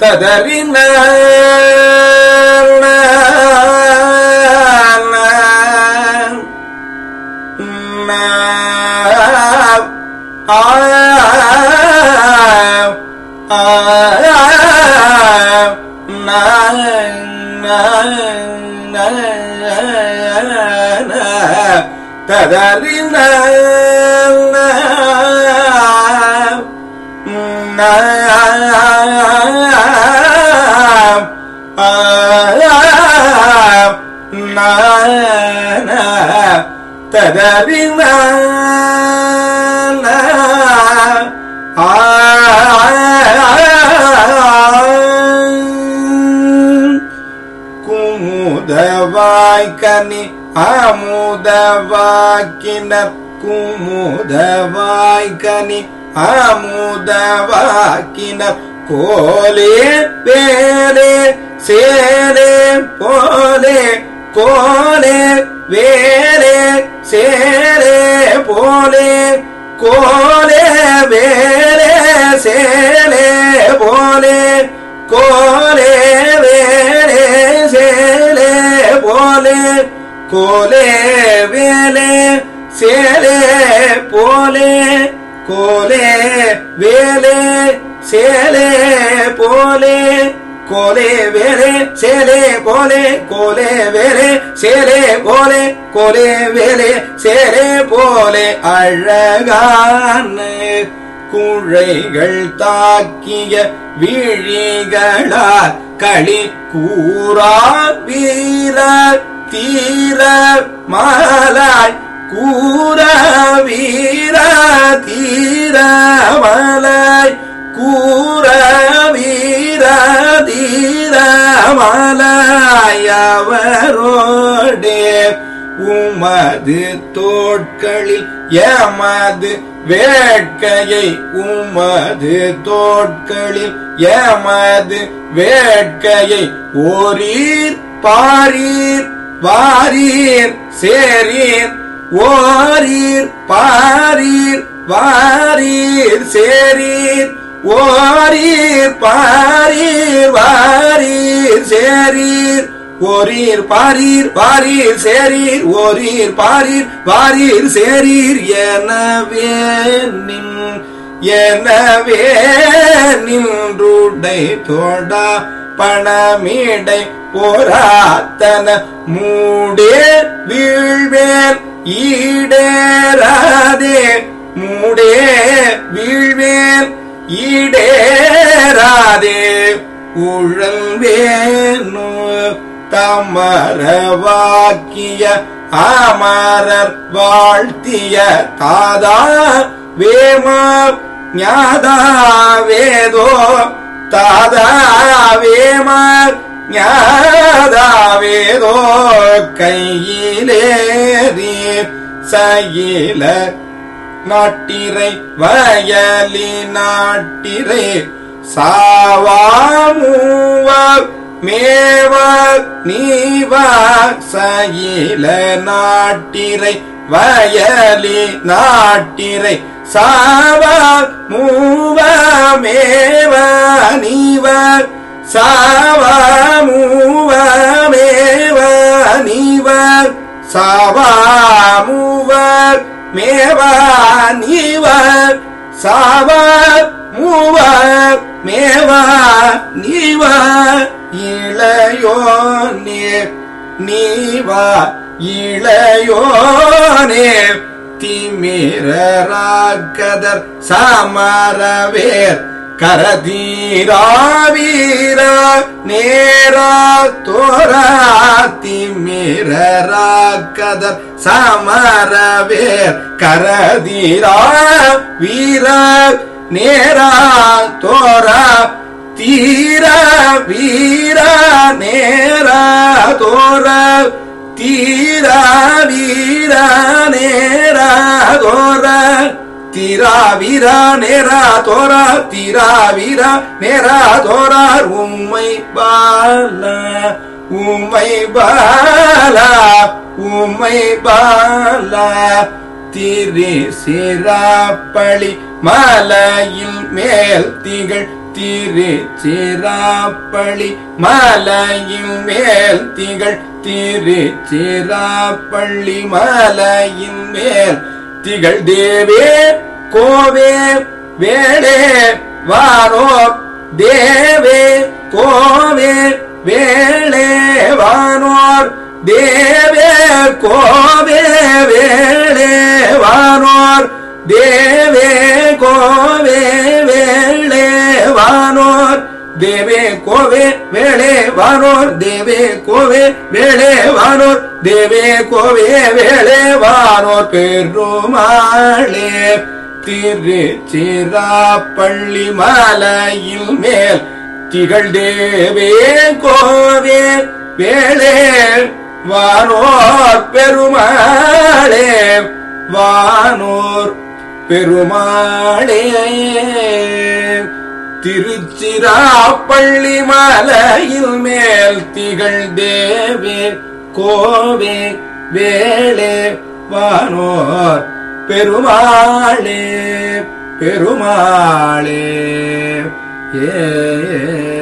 تذر تذر النار ததறின குமுதவாய்கனி அமுதவாக்கினர் குமுதவாய்கனி அமுதவாக்கினர் கோலே வேலே சேரே போலே கோலே வேலே சேலே போலே. கோலே வேலே சேலே போலே. கோலே வேலே சேலே போலே. கோலே வேலே சேலே போலே. கோலே வேலே சேலே போலே. கோலே வேலே சேலே போலே கோலே வேலே சேலே போலே கோலே வேலே சேலே போலே அழகான குழைகள் தாக்கிய விழிகளால் களி கூறா வீர தீர மாலாய் கூற வீர தீர மாலாய் அவரோடே உமது தோட்களில் ஏமது வேட்கையை உமது தோட்களில் ஏமது வேட்கையை ஓரீர் பாரீர் வாரீர் சேரீர் ஓரீர் பாரீர் வாரீர் சேரீர் ஓரீர் பாரீர் வாரீர் சேரீர் ஓரீர் பாரீர் வாரீர் சேரீர் ஓரீர் பாரீர் வாரீர் சேரீர் எனவே நின் எனவே நின்றுடை தோடா பணமீடை போராத்தன மூடே வீழ்வேன் ஈடேராதே மூடே வீழ்வேன் ஈடேராதே உழல்வேனு தமரவாக்கிய அமரர் வாழ்த்திய தாதா வேமா ஞாதா வேதோ தாதா வேமா ஞாதா வேதோ கையிலேறி சயில நாட்டிரை வயலி நாட்டிரை சாவா சாவாமுவா மேவா நீவா சயில நாட்டிரை வயலி நாட்டிரை சாவா மூவா மேவா நீவா சாவா மூவா மேவா நீவா சாவா மூவா மேவா நீவா சாவா மூவா மேவா நீவர் இளையோனே நீவா இளையோனே. திமிரராக்கதர் சமரவேர் கரதீராவீர நேரா தோரா. திமிரராக்கதர் சமரவேர் கரதீரா வீர நேரா தோரா. தீர வீர நேரா தோர தீர வீர நேரா தோர தீரா வீரா நேரா தோரா தீரா வீரா நேரா தோரார் உம்மை பால உம்மை பால உம்மை பால. திரு சிராப்பளி மலையில் மேல் திகழ் திருச்சிராப்பள்ளி மலையும் மேல் திகழ். திருச்சிராப்பள்ளி மலையின் மேல் திகழ். தேவே கோவே வேடே வானோ தேவே கோவே வேளே வானோர் தேவே கோவே வேளே வானோர் தேவே தேவே கோவே வேளே வானோர் தேவே கோவே வேளே வானோர் தேவே கோவே வேளே வானோர் பெருமாளே. திருச்சிராப்பள்ளி மலையில் மேல் திகழ் தேவே கோவே வேளே வானோர் பெருமாளே. வானோர் பெருமாளே. திருச்சிராப்பள்ளி மலையில் மேல் திகழ் தேவே கோவே வேளே வானோர் பெருமாளே பெருமாளே. ஏ